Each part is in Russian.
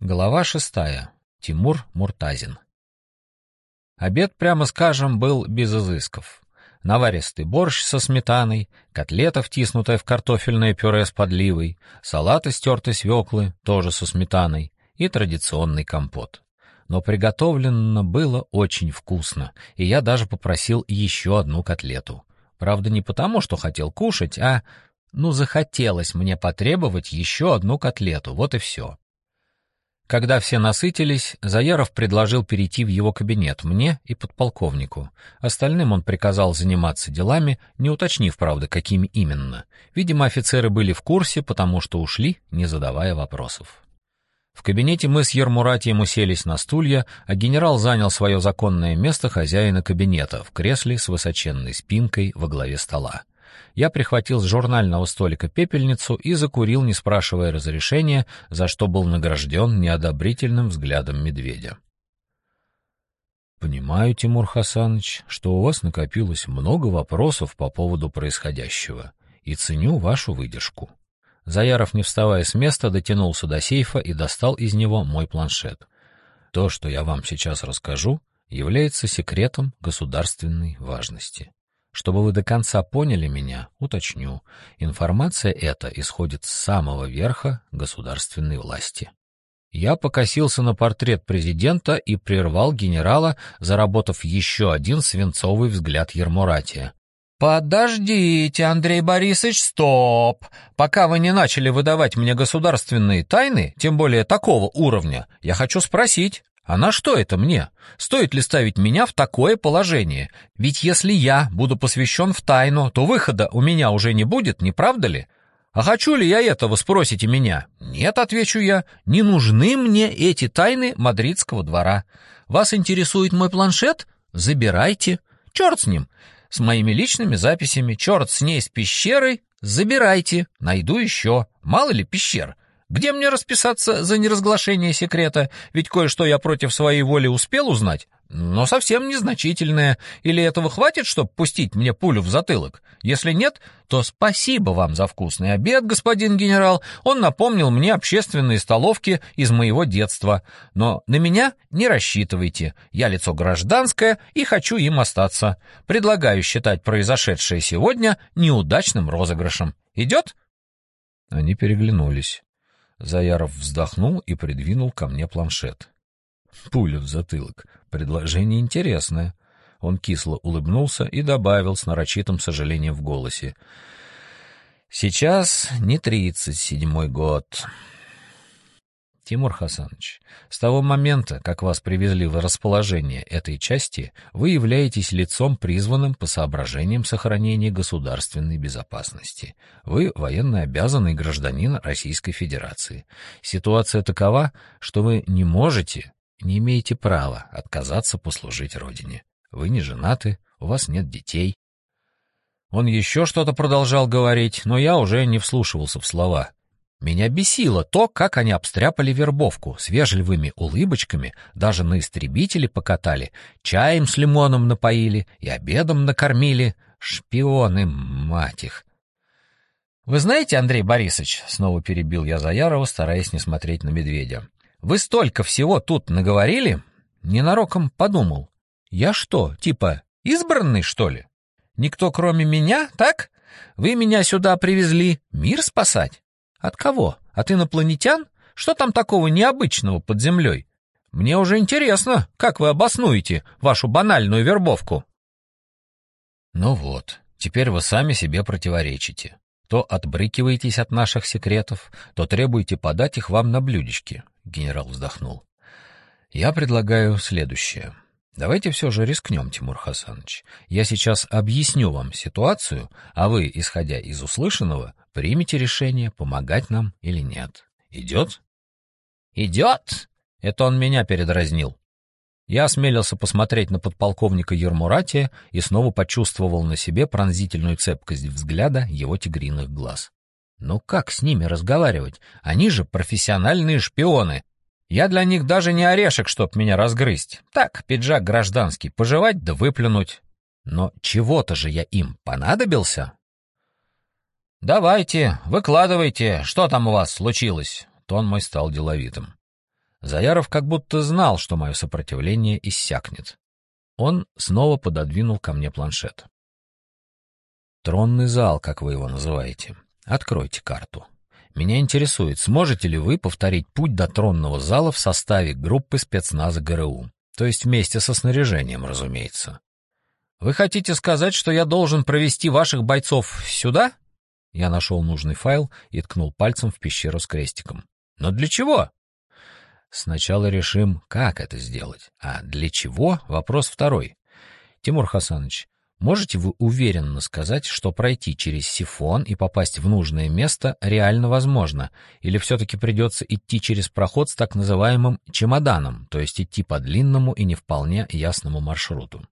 Глава шестая. Тимур Муртазин. Обед, прямо скажем, был без изысков. Наваристый борщ со сметаной, котлета, втиснутая в картофельное пюре с подливой, салат из тертой свеклы, тоже со сметаной, и традиционный компот. Но приготовлено было очень вкусно, и я даже попросил еще одну котлету. Правда, не потому, что хотел кушать, а... Ну, захотелось мне потребовать еще одну котлету, вот и все. Когда все насытились, Заяров предложил перейти в его кабинет мне и подполковнику. Остальным он приказал заниматься делами, не уточнив, правда, какими именно. Видимо, офицеры были в курсе, потому что ушли, не задавая вопросов. В кабинете мы с Ермуратием уселись на стулья, а генерал занял свое законное место хозяина кабинета в кресле с высоченной спинкой во главе стола я прихватил с журнального столика пепельницу и закурил, не спрашивая разрешения, за что был награжден неодобрительным взглядом медведя. «Понимаю, Тимур Хасанович, что у вас накопилось много вопросов по поводу происходящего, и ценю вашу выдержку». Заяров, не вставая с места, дотянулся до сейфа и достал из него мой планшет. То, что я вам сейчас расскажу, является секретом государственной важности. Чтобы вы до конца поняли меня, уточню. Информация эта исходит с самого верха государственной власти. Я покосился на портрет президента и прервал генерала, заработав еще один свинцовый взгляд Ермуратия. «Подождите, Андрей Борисович, стоп! Пока вы не начали выдавать мне государственные тайны, тем более такого уровня, я хочу спросить, а на что это мне? Стоит ли ставить меня в такое положение? Ведь если я буду посвящен в тайну, то выхода у меня уже не будет, не правда ли? А хочу ли я этого, спросите меня? Нет, отвечу я, не нужны мне эти тайны мадридского двора. Вас интересует мой планшет? Забирайте. Черт с ним. С моими личными записями, черт с ней, с пещерой. Забирайте. Найду еще. Мало ли пещер. Где мне расписаться за неразглашение секрета? Ведь кое-что я против своей воли успел узнать, но совсем незначительное. Или этого хватит, чтобы пустить мне пулю в затылок? Если нет, то спасибо вам за вкусный обед, господин генерал. Он напомнил мне общественные столовки из моего детства. Но на меня не рассчитывайте. Я лицо гражданское и хочу им остаться. Предлагаю считать произошедшее сегодня неудачным розыгрышем. Идет?» Они переглянулись. Заяров вздохнул и придвинул ко мне планшет. Пуля в затылок. Предложение интересное. Он кисло улыбнулся и добавил с нарочитым сожалением в голосе. «Сейчас не тридцать седьмой год. Тимур Хасанович, с того момента, как вас привезли в расположение этой части, вы являетесь лицом, призванным по соображениям сохранения государственной безопасности. Вы военно обязанный гражданин Российской Федерации. Ситуация такова, что вы не можете, не имеете права отказаться послужить Родине. Вы не женаты, у вас нет детей. Он еще что-то продолжал говорить, но я уже не вслушивался в слова. Меня бесило то, как они обстряпали вербовку, с вежливыми улыбочками, даже на истребители покатали, чаем с лимоном напоили и обедом накормили. Шпионы, мать их! «Вы знаете, Андрей Борисович, — снова перебил я Заярова, стараясь не смотреть на медведя, — вы столько всего тут наговорили, ненароком подумал. Я что, типа избранный, что ли? Никто кроме меня, так? Вы меня сюда привезли мир спасать? От кого? От инопланетян? Что там такого необычного под землей? Мне уже интересно, как вы обоснуете вашу банальную вербовку. Ну вот, теперь вы сами себе противоречите. То отбрыкиваетесь от наших секретов, то требуете подать их вам на блюдечке, генерал вздохнул. Я предлагаю следующее. Давайте все же рискнем, Тимур Хасанович. Я сейчас объясню вам ситуацию, а вы, исходя из услышанного, примите решение, помогать нам или нет. Идет? Идет! Это он меня передразнил. Я осмелился посмотреть на подполковника Ермуратия и снова почувствовал на себе пронзительную цепкость взгляда его тигриных глаз. Ну как с ними разговаривать? Они же профессиональные шпионы. Я для них даже не орешек, чтоб меня разгрызть. Так, пиджак гражданский, пожевать да выплюнуть. Но чего-то же я им понадобился. «Давайте, выкладывайте, что там у вас случилось?» Тон мой стал деловитым. Заяров как будто знал, что мое сопротивление иссякнет. Он снова пододвинул ко мне планшет. «Тронный зал, как вы его называете. Откройте карту. Меня интересует, сможете ли вы повторить путь до тронного зала в составе группы спецназа ГРУ? То есть вместе со снаряжением, разумеется. Вы хотите сказать, что я должен провести ваших бойцов сюда?» Я нашел нужный файл и ткнул пальцем в пещеру с крестиком. «Но для чего?» Сначала решим, как это сделать. А для чего — вопрос второй. Тимур Хасанович, можете вы уверенно сказать, что пройти через сифон и попасть в нужное место реально возможно? Или все-таки придется идти через проход с так называемым чемоданом, то есть идти по длинному и не вполне ясному маршруту?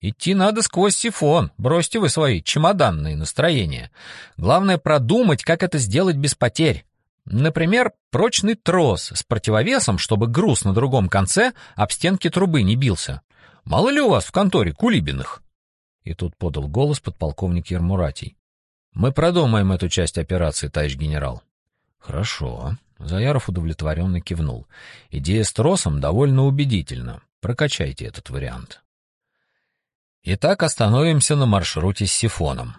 Идти надо сквозь сифон, бросьте вы свои чемоданные настроения. Главное продумать, как это сделать без потерь. Например, прочный трос с противовесом, чтобы груз на другом конце об стенки трубы не бился. Мало ли у вас в конторе кулибиных? И тут подал голос подполковник Ермуратий. Мы продумаем эту часть операции, товарищ генерал. Хорошо. Заяров удовлетворенно кивнул. Идея с тросом довольно убедительна. Прокачайте этот вариант. Итак, остановимся на маршруте с сифоном.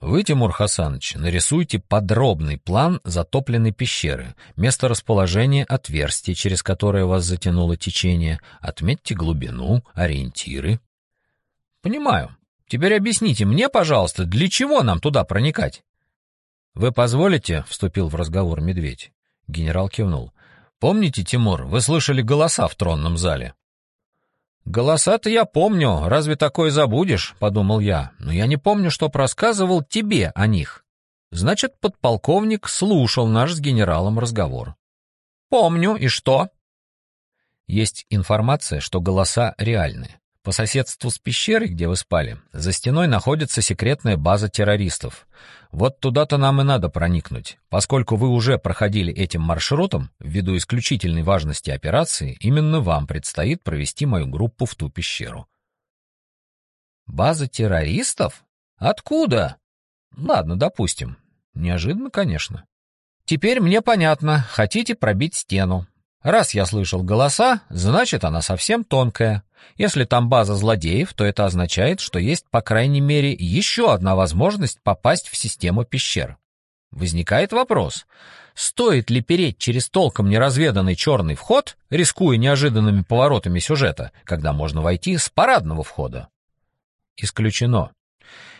Вы, Тимур Хасанович, нарисуйте подробный план затопленной пещеры, место расположения отверстия, через которое вас затянуло течение, отметьте глубину, ориентиры. Понимаю. Теперь объясните мне, пожалуйста, для чего нам туда проникать? Вы позволите, вступил в разговор медведь. Генерал кивнул. Помните, Тимур, вы слышали голоса в тронном зале? «Голоса-то я помню, разве такое забудешь?» — подумал я. «Но я не помню, что рассказывал тебе о них». Значит, подполковник слушал наш с генералом разговор. «Помню, и что?» Есть информация, что голоса реальны. По соседству с пещерой, где вы спали, за стеной находится секретная база террористов. Вот туда-то нам и надо проникнуть. Поскольку вы уже проходили этим маршрутом, ввиду исключительной важности операции, именно вам предстоит провести мою группу в ту пещеру. База террористов? Откуда? Ладно, допустим. Неожиданно, конечно. Теперь мне понятно, хотите пробить стену. Раз я слышал голоса, значит, она совсем тонкая. Если там база злодеев, то это означает, что есть, по крайней мере, еще одна возможность попасть в систему пещер. Возникает вопрос, стоит ли переть через толком неразведанный черный вход, рискуя неожиданными поворотами сюжета, когда можно войти с парадного входа? Исключено.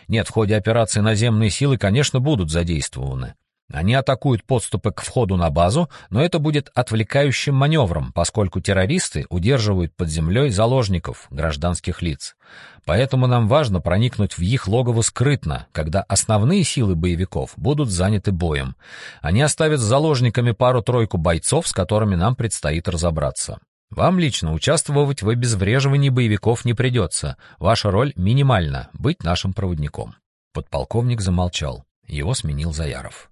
Нет, в ходе операции наземные силы, конечно, будут задействованы. Они атакуют подступы к входу на базу, но это будет отвлекающим маневром, поскольку террористы удерживают под землей заложников, гражданских лиц. Поэтому нам важно проникнуть в их логово скрытно, когда основные силы боевиков будут заняты боем. Они оставят с заложниками пару-тройку бойцов, с которыми нам предстоит разобраться. Вам лично участвовать в обезвреживании боевиков не придется. Ваша роль минимальна — быть нашим проводником. Подполковник замолчал. Его сменил Заяров.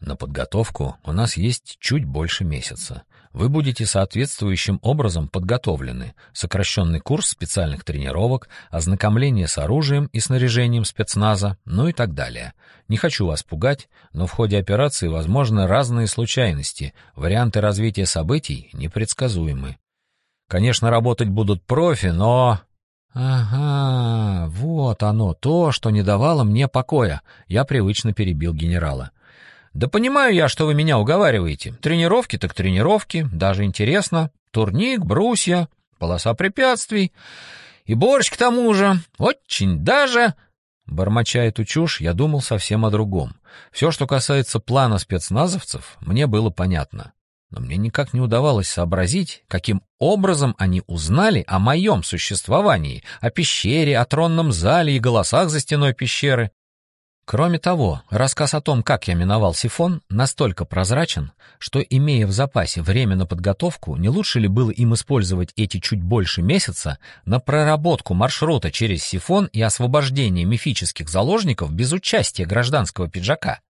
На подготовку у нас есть чуть больше месяца. Вы будете соответствующим образом подготовлены. Сокращенный курс специальных тренировок, ознакомление с оружием и снаряжением спецназа, ну и так далее. Не хочу вас пугать, но в ходе операции возможны разные случайности, варианты развития событий непредсказуемы. Конечно, работать будут профи, но... Ага, вот оно, то, что не давало мне покоя. Я привычно перебил генерала. Да понимаю я, что вы меня уговариваете. Тренировки так тренировки, даже интересно. Турник, брусья, полоса препятствий. И борщ к тому же. Очень даже... Бормоча эту чушь, я думал совсем о другом. Все, что касается плана спецназовцев, мне было понятно. Но мне никак не удавалось сообразить, каким образом они узнали о моем существовании, о пещере, о тронном зале и голосах за стеной пещеры. Кроме того, рассказ о том, как я миновал сифон, настолько прозрачен, что, имея в запасе время на подготовку, не лучше ли было им использовать эти чуть больше месяца на проработку маршрута через сифон и освобождение мифических заложников без участия гражданского пиджака?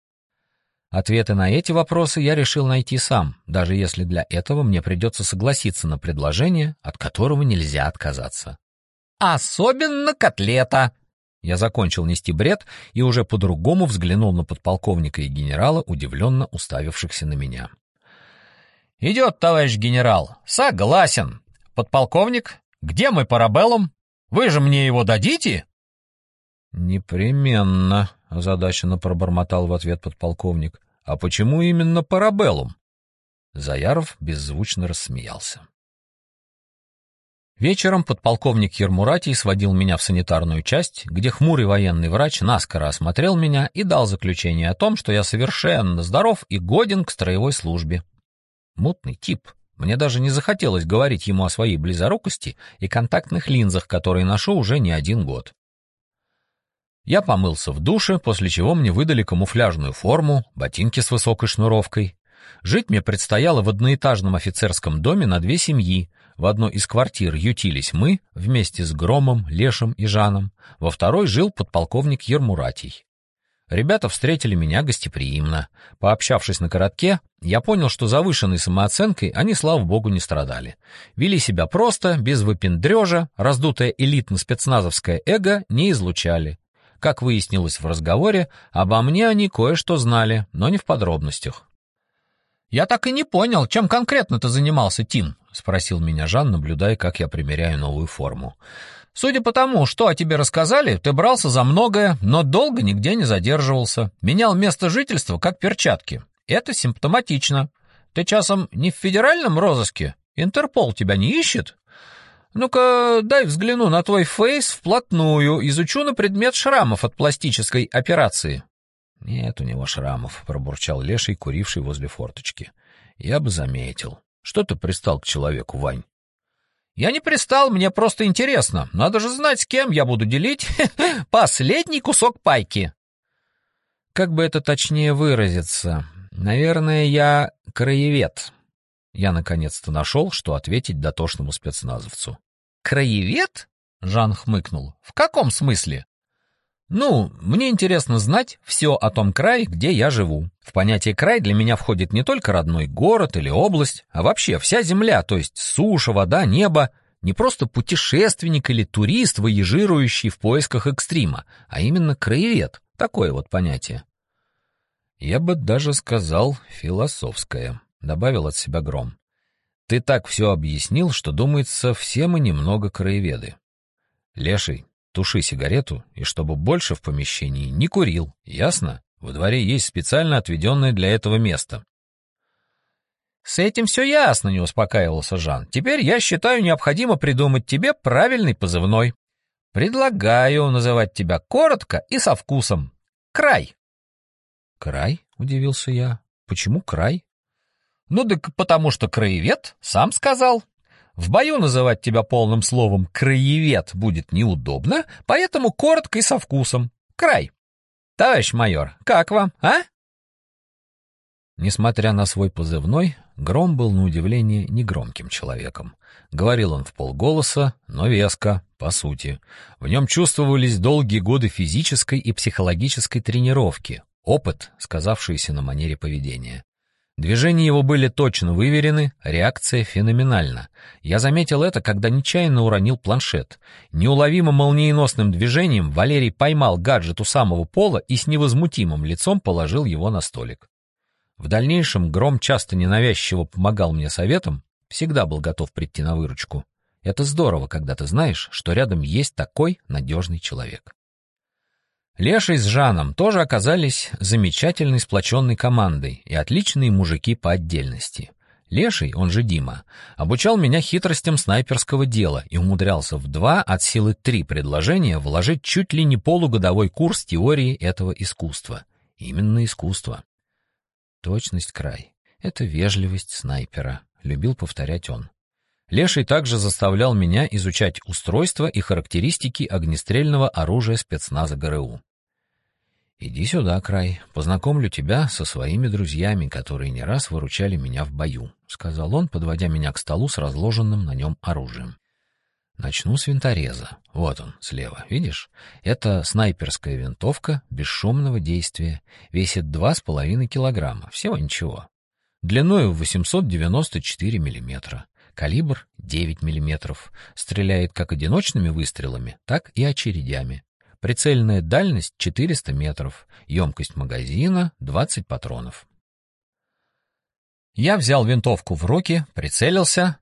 Ответы на эти вопросы я решил найти сам, даже если для этого мне придется согласиться на предложение, от которого нельзя отказаться. «Особенно котлета!» Я закончил нести бред и уже по-другому взглянул на подполковника и генерала, удивленно уставившихся на меня. Идет, товарищ генерал. Согласен. Подполковник, где мой парабеллум? Вы же мне его дадите? Непременно, озадаченно пробормотал в ответ подполковник. А почему именно парабеллум? Заяров беззвучно рассмеялся. Вечером подполковник Ермуратий сводил меня в санитарную часть, где хмурый военный врач наскоро осмотрел меня и дал заключение о том, что я совершенно здоров и годен к строевой службе. Мутный тип. Мне даже не захотелось говорить ему о своей близорукости и контактных линзах, которые ношу уже не один год. Я помылся в душе, после чего мне выдали камуфляжную форму, ботинки с высокой шнуровкой. Жить мне предстояло в одноэтажном офицерском доме на две семьи, в одной из квартир ютились мы вместе с Громом, Лешем и Жаном, во второй жил подполковник Ермуратий. Ребята встретили меня гостеприимно. Пообщавшись на коротке, я понял, что завышенной самооценкой они, слава богу, не страдали. Вели себя просто, без выпендрежа, раздутое элитно-спецназовское эго не излучали. Как выяснилось в разговоре, обо мне они кое-что знали, но не в подробностях. «Я так и не понял, чем конкретно ты занимался, Тим?» — спросил меня Жан, наблюдая, как я примеряю новую форму. «Судя по тому, что о тебе рассказали, ты брался за многое, но долго нигде не задерживался. Менял место жительства, как перчатки. Это симптоматично. Ты часом не в федеральном розыске? Интерпол тебя не ищет?» «Ну-ка, дай взгляну на твой фейс вплотную, изучу на предмет шрамов от пластической операции». «Нет у него шрамов», — пробурчал Леший, куривший возле форточки. «Я бы заметил. Что ты пристал к человеку, Вань?» «Я не пристал, мне просто интересно. Надо же знать, с кем я буду делить последний кусок пайки». «Как бы это точнее выразиться? Наверное, я краевед». Я наконец-то нашел, что ответить дотошному спецназовцу. «Краевед?» — Жан хмыкнул. «В каком смысле?» Ну, мне интересно знать все о том крае, где я живу. В понятие край для меня входит не только родной город или область, а вообще вся земля, то есть суша, вода, небо. Не просто путешественник или турист, выезжирующий в поисках экстрима, а именно краевед. Такое вот понятие. Я бы даже сказал философское, добавил от себя Гром. Ты так все объяснил, что думается, все мы немного краеведы. Леший, Туши сигарету, и чтобы больше в помещении не курил, ясно? Во дворе есть специально отведенное для этого место. «С этим все ясно», — не успокаивался Жан. «Теперь я считаю необходимо придумать тебе правильный позывной. Предлагаю называть тебя коротко и со вкусом. Край». «Край?» — удивился я. «Почему край?» «Ну так потому что краевед сам сказал. В бою называть тебя полным словом «краевед» будет неудобно, поэтому коротко и со вкусом. Край. Товарищ майор, как вам, а? Несмотря на свой позывной, Гром был на удивление негромким человеком. Говорил он в полголоса, но веско, по сути. В нем чувствовались долгие годы физической и психологической тренировки, опыт, сказавшийся на манере поведения. Движения его были точно выверены, реакция феноменальна. Я заметил это, когда нечаянно уронил планшет. Неуловимо молниеносным движением Валерий поймал гаджет у самого пола и с невозмутимым лицом положил его на столик. В дальнейшем Гром часто ненавязчиво помогал мне советом, всегда был готов прийти на выручку. Это здорово, когда ты знаешь, что рядом есть такой надежный человек. Леший с Жаном тоже оказались замечательной сплоченной командой и отличные мужики по отдельности. Леший, он же Дима, обучал меня хитростям снайперского дела и умудрялся в два от силы три предложения вложить чуть ли не полугодовой курс теории этого искусства. Именно искусство. Точность край. Это вежливость снайпера, любил повторять он. Леший также заставлял меня изучать устройство и характеристики огнестрельного оружия спецназа ГРУ. «Иди сюда, Край, познакомлю тебя со своими друзьями, которые не раз выручали меня в бою», — сказал он, подводя меня к столу с разложенным на нем оружием. «Начну с винтореза. Вот он, слева, видишь? Это снайперская винтовка бесшумного действия, весит два с половиной килограмма, всего ничего. Длиною 894 миллиметра, калибр 9 миллиметров, стреляет как одиночными выстрелами, так и очередями, Прицельная дальность 400 метров, емкость магазина 20 патронов. Я взял винтовку в руки, прицелился.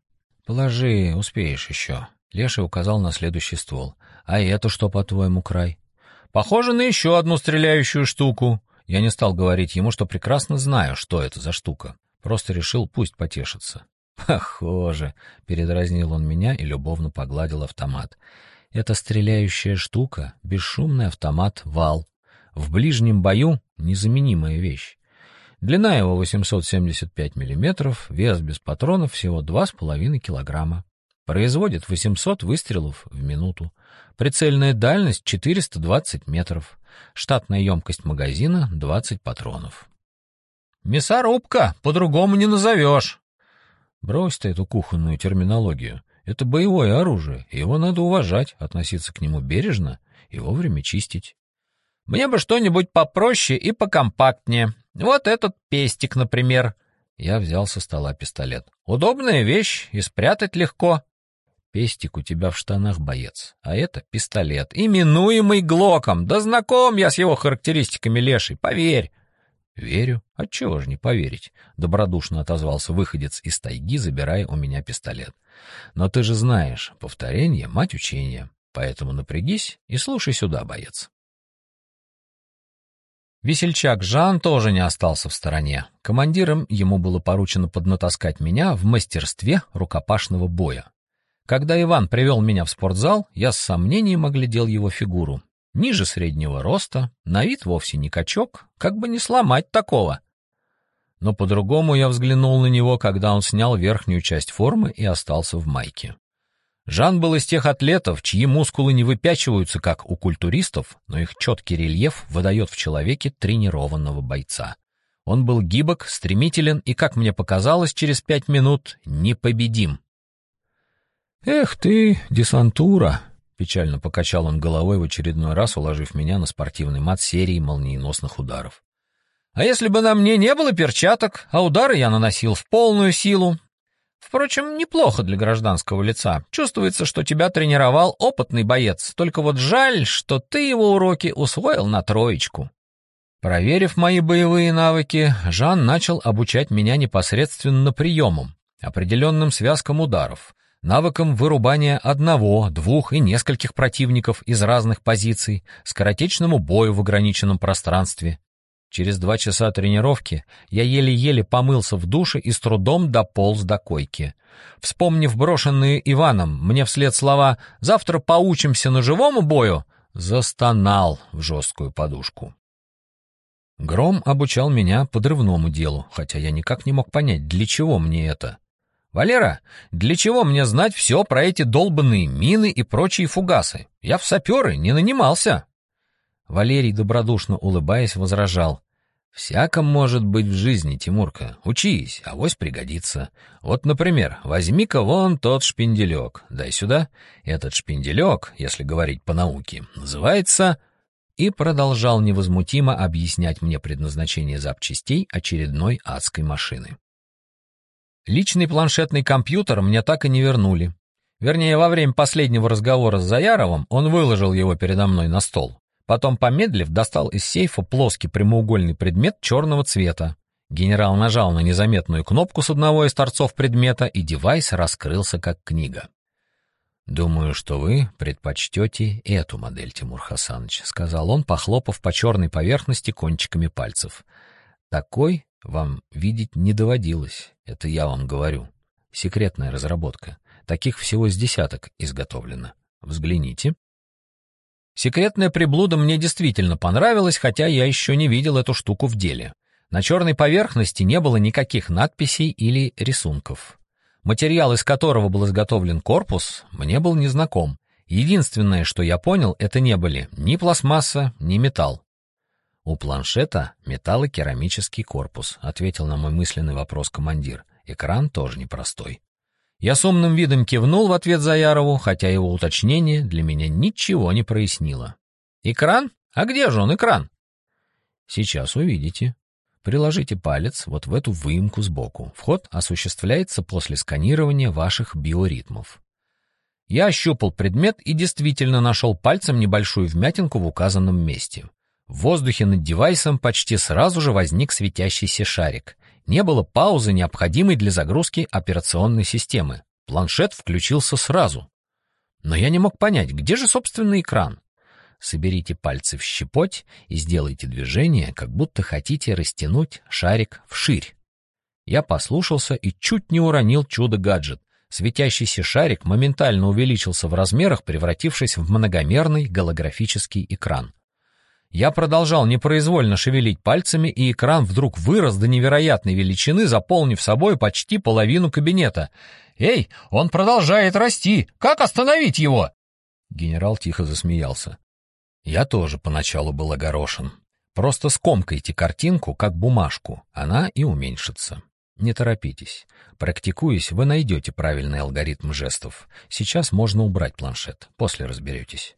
«Положи, успеешь еще». Леший указал на следующий ствол. «А это что, по-твоему, край?» «Похоже на еще одну стреляющую штуку». Я не стал говорить ему, что прекрасно знаю, что это за штука. Просто решил, пусть потешится. «Похоже», — передразнил он меня и любовно погладил автомат. «Это стреляющая штука, бесшумный автомат «Вал». В ближнем бою незаменимая вещь. Длина его 875 мм, вес без патронов всего 2,5 килограмма. Производит 800 выстрелов в минуту. Прицельная дальность 420 метров. Штатная емкость магазина 20 патронов. «Мясорубка, по-другому не назовешь!» «Брось ты эту кухонную терминологию. Это боевое оружие, его надо уважать, относиться к нему бережно и вовремя чистить». «Мне бы что-нибудь попроще и покомпактнее. Вот этот пестик, например». Я взял со стола пистолет. «Удобная вещь, и спрятать легко». «Пестик у тебя в штанах, боец, а это пистолет, именуемый Глоком. Да знаком я с его характеристиками леший, поверь». «Верю. Отчего же не поверить?» — добродушно отозвался выходец из тайги, забирая у меня пистолет. «Но ты же знаешь, повторение — мать учения, поэтому напрягись и слушай сюда, боец». Весельчак Жан тоже не остался в стороне. Командиром ему было поручено поднатаскать меня в мастерстве рукопашного боя. Когда Иван привел меня в спортзал, я с сомнением оглядел его фигуру. Ниже среднего роста, на вид вовсе не качок, как бы не сломать такого. Но по-другому я взглянул на него, когда он снял верхнюю часть формы и остался в майке. Жан был из тех атлетов, чьи мускулы не выпячиваются, как у культуристов, но их четкий рельеф выдает в человеке тренированного бойца. Он был гибок, стремителен и, как мне показалось, через пять минут непобедим. «Эх ты, десантура!» — печально покачал он головой в очередной раз, уложив меня на спортивный мат серии молниеносных ударов. «А если бы на мне не было перчаток, а удары я наносил в полную силу, Впрочем, неплохо для гражданского лица. Чувствуется, что тебя тренировал опытный боец. Только вот жаль, что ты его уроки усвоил на троечку. Проверив мои боевые навыки, Жан начал обучать меня непосредственно приемам, определенным связкам ударов, навыкам вырубания одного, двух и нескольких противников из разных позиций, скоротечному бою в ограниченном пространстве, Через два часа тренировки я еле-еле помылся в душе и с трудом дополз до койки. Вспомнив брошенные Иваном мне вслед слова «завтра поучимся на живому бою», застонал в жесткую подушку. Гром обучал меня подрывному делу, хотя я никак не мог понять, для чего мне это. «Валера, для чего мне знать все про эти долбанные мины и прочие фугасы? Я в саперы не нанимался». Валерий, добродушно улыбаясь, возражал. «Всяко может быть в жизни, Тимурка. Учись, авось пригодится. Вот, например, возьми-ка вон тот шпинделек. Дай сюда. Этот шпинделек, если говорить по науке, называется...» И продолжал невозмутимо объяснять мне предназначение запчастей очередной адской машины. Личный планшетный компьютер мне так и не вернули. Вернее, во время последнего разговора с Заяровым он выложил его передо мной на стол. Потом, помедлив, достал из сейфа плоский прямоугольный предмет черного цвета. Генерал нажал на незаметную кнопку с одного из торцов предмета, и девайс раскрылся как книга. «Думаю, что вы предпочтете эту модель, Тимур Хасанович», — сказал он, похлопав по черной поверхности кончиками пальцев. «Такой вам видеть не доводилось, это я вам говорю. Секретная разработка. Таких всего с десяток изготовлено. Взгляните». Секретная приблуда мне действительно понравилась, хотя я еще не видел эту штуку в деле. На черной поверхности не было никаких надписей или рисунков. Материал, из которого был изготовлен корпус, мне был незнаком. Единственное, что я понял, это не были ни пластмасса, ни металл. «У планшета металлокерамический корпус», — ответил на мой мысленный вопрос командир. «Экран тоже непростой». Я с умным видом кивнул в ответ Заярову, хотя его уточнение для меня ничего не прояснило. «Экран? А где же он, экран?» «Сейчас увидите. Приложите палец вот в эту выемку сбоку. Вход осуществляется после сканирования ваших биоритмов». Я ощупал предмет и действительно нашел пальцем небольшую вмятинку в указанном месте. В воздухе над девайсом почти сразу же возник светящийся шарик. Не было паузы, необходимой для загрузки операционной системы. Планшет включился сразу. Но я не мог понять, где же собственный экран. Соберите пальцы в щепоть и сделайте движение, как будто хотите растянуть шарик вширь. Я послушался и чуть не уронил чудо-гаджет. Светящийся шарик моментально увеличился в размерах, превратившись в многомерный голографический экран. Я продолжал непроизвольно шевелить пальцами, и экран вдруг вырос до невероятной величины, заполнив собой почти половину кабинета. «Эй, он продолжает расти! Как остановить его?» Генерал тихо засмеялся. Я тоже поначалу был огорошен. Просто скомкайте картинку, как бумажку, она и уменьшится. Не торопитесь. Практикуясь, вы найдете правильный алгоритм жестов. Сейчас можно убрать планшет, после разберетесь.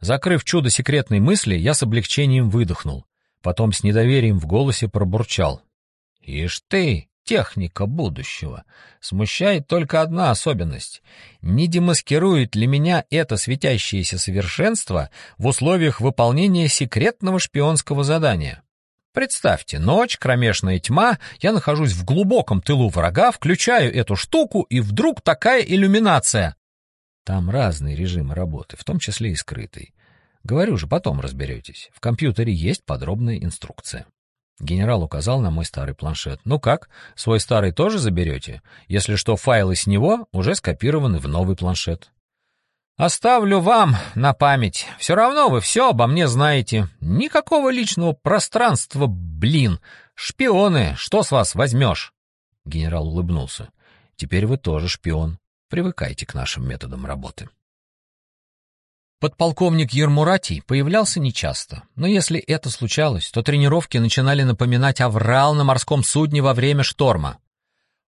Закрыв чудо секретной мысли, я с облегчением выдохнул. Потом с недоверием в голосе пробурчал. «Ишь ты, техника будущего. Смущает только одна особенность. Не демаскирует ли меня это светящееся совершенство в условиях выполнения секретного шпионского задания? Представьте, ночь, кромешная тьма, я нахожусь в глубоком тылу врага, включаю эту штуку, и вдруг такая иллюминация. Там разные режимы работы, в том числе и скрытый. Говорю же, потом разберетесь. В компьютере есть подробная инструкция. Генерал указал на мой старый планшет. «Ну как, свой старый тоже заберете? Если что, файлы с него уже скопированы в новый планшет». «Оставлю вам на память. Все равно вы все обо мне знаете. Никакого личного пространства, блин. Шпионы, что с вас возьмешь?» Генерал улыбнулся. «Теперь вы тоже шпион. Привыкайте к нашим методам работы». Подполковник Ермуратий появлялся нечасто, но если это случалось, то тренировки начинали напоминать аврал на морском судне во время шторма.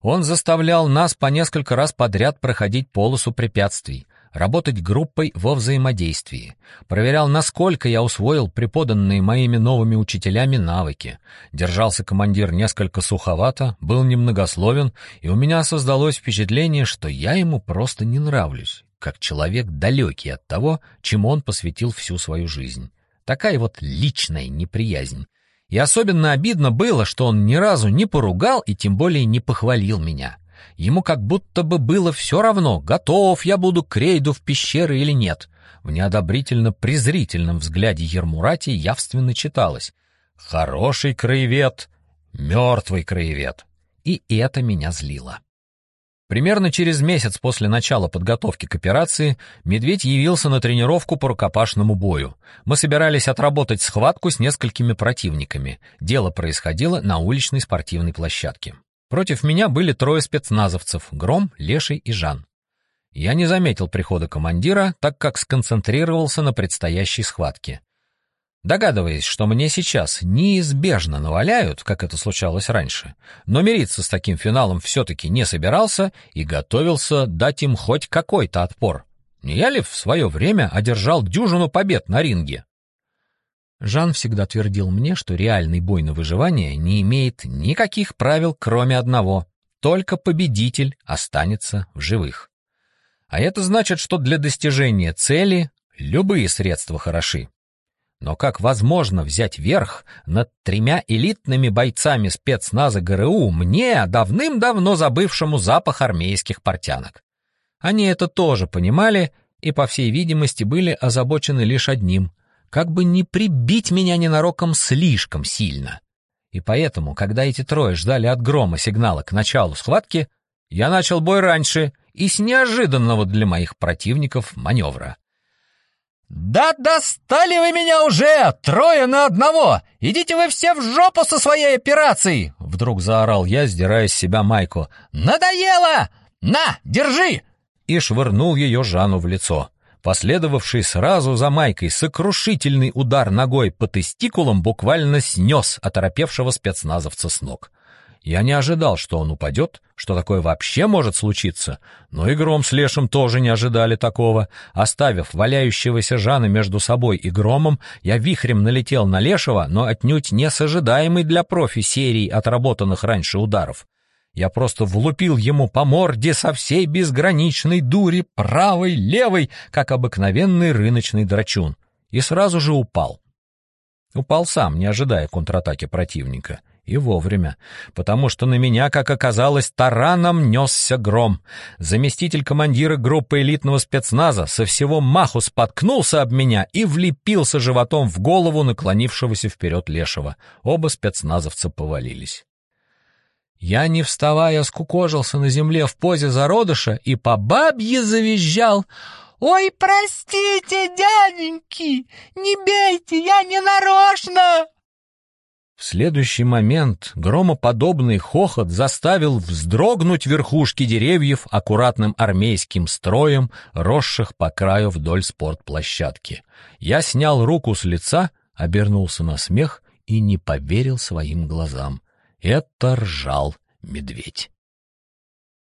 Он заставлял нас по несколько раз подряд проходить полосу препятствий, работать группой во взаимодействии, проверял, насколько я усвоил преподанные моими новыми учителями навыки. Держался командир несколько суховато, был немногословен, и у меня создалось впечатление, что я ему просто не нравлюсь, как человек далекий от того, чему он посвятил всю свою жизнь. Такая вот личная неприязнь. И особенно обидно было, что он ни разу не поругал и тем более не похвалил меня. Ему как будто бы было все равно, готов я буду к рейду в пещеры или нет. В неодобрительно-презрительном взгляде Ермурати явственно читалось «Хороший краевед, мертвый краевед». И это меня злило. Примерно через месяц после начала подготовки к операции Медведь явился на тренировку по рукопашному бою. Мы собирались отработать схватку с несколькими противниками. Дело происходило на уличной спортивной площадке. Против меня были трое спецназовцев — Гром, Леший и Жан. Я не заметил прихода командира, так как сконцентрировался на предстоящей схватке. Догадываясь, что мне сейчас неизбежно наваляют, как это случалось раньше, но мириться с таким финалом все-таки не собирался и готовился дать им хоть какой-то отпор. Не я ли в свое время одержал дюжину побед на ринге? Жан всегда твердил мне, что реальный бой на выживание не имеет никаких правил, кроме одного — только победитель останется в живых. А это значит, что для достижения цели любые средства хороши. Но как возможно взять верх над тремя элитными бойцами спецназа ГРУ мне, давным-давно забывшему запах армейских портянок? Они это тоже понимали и, по всей видимости, были озабочены лишь одним — как бы не прибить меня ненароком слишком сильно. И поэтому, когда эти трое ждали от грома сигнала к началу схватки, я начал бой раньше и с неожиданного для моих противников маневра. «Да достали вы меня уже! Трое на одного! Идите вы все в жопу со своей операцией!» Вдруг заорал я, сдирая с себя майку. «Надоело! На, держи!» И швырнул ее Жану в лицо. Последовавший сразу за майкой сокрушительный удар ногой по тестикулам буквально снес оторопевшего спецназовца с ног. Я не ожидал, что он упадет, что такое вообще может случиться, но и Гром с Лешем тоже не ожидали такого. Оставив валяющегося Жана между собой и Громом, я вихрем налетел на Лешего, но отнюдь не с ожидаемой для профи серии отработанных раньше ударов. Я просто влупил ему по морде со всей безграничной дури, правой, левой, как обыкновенный рыночный драчун, и сразу же упал. Упал сам, не ожидая контратаки противника, И вовремя, потому что на меня, как оказалось, тараном несся гром. Заместитель командира группы элитного спецназа со всего маху споткнулся об меня и влепился животом в голову наклонившегося вперед лешего. Оба спецназовца повалились. Я, не вставая, скукожился на земле в позе зародыша и по бабье завизжал — «Ой, простите, дяденьки! Не бейте, я не нарочно!» В следующий момент громоподобный хохот заставил вздрогнуть верхушки деревьев аккуратным армейским строем, росших по краю вдоль спортплощадки. Я снял руку с лица, обернулся на смех и не поверил своим глазам. Это ржал медведь.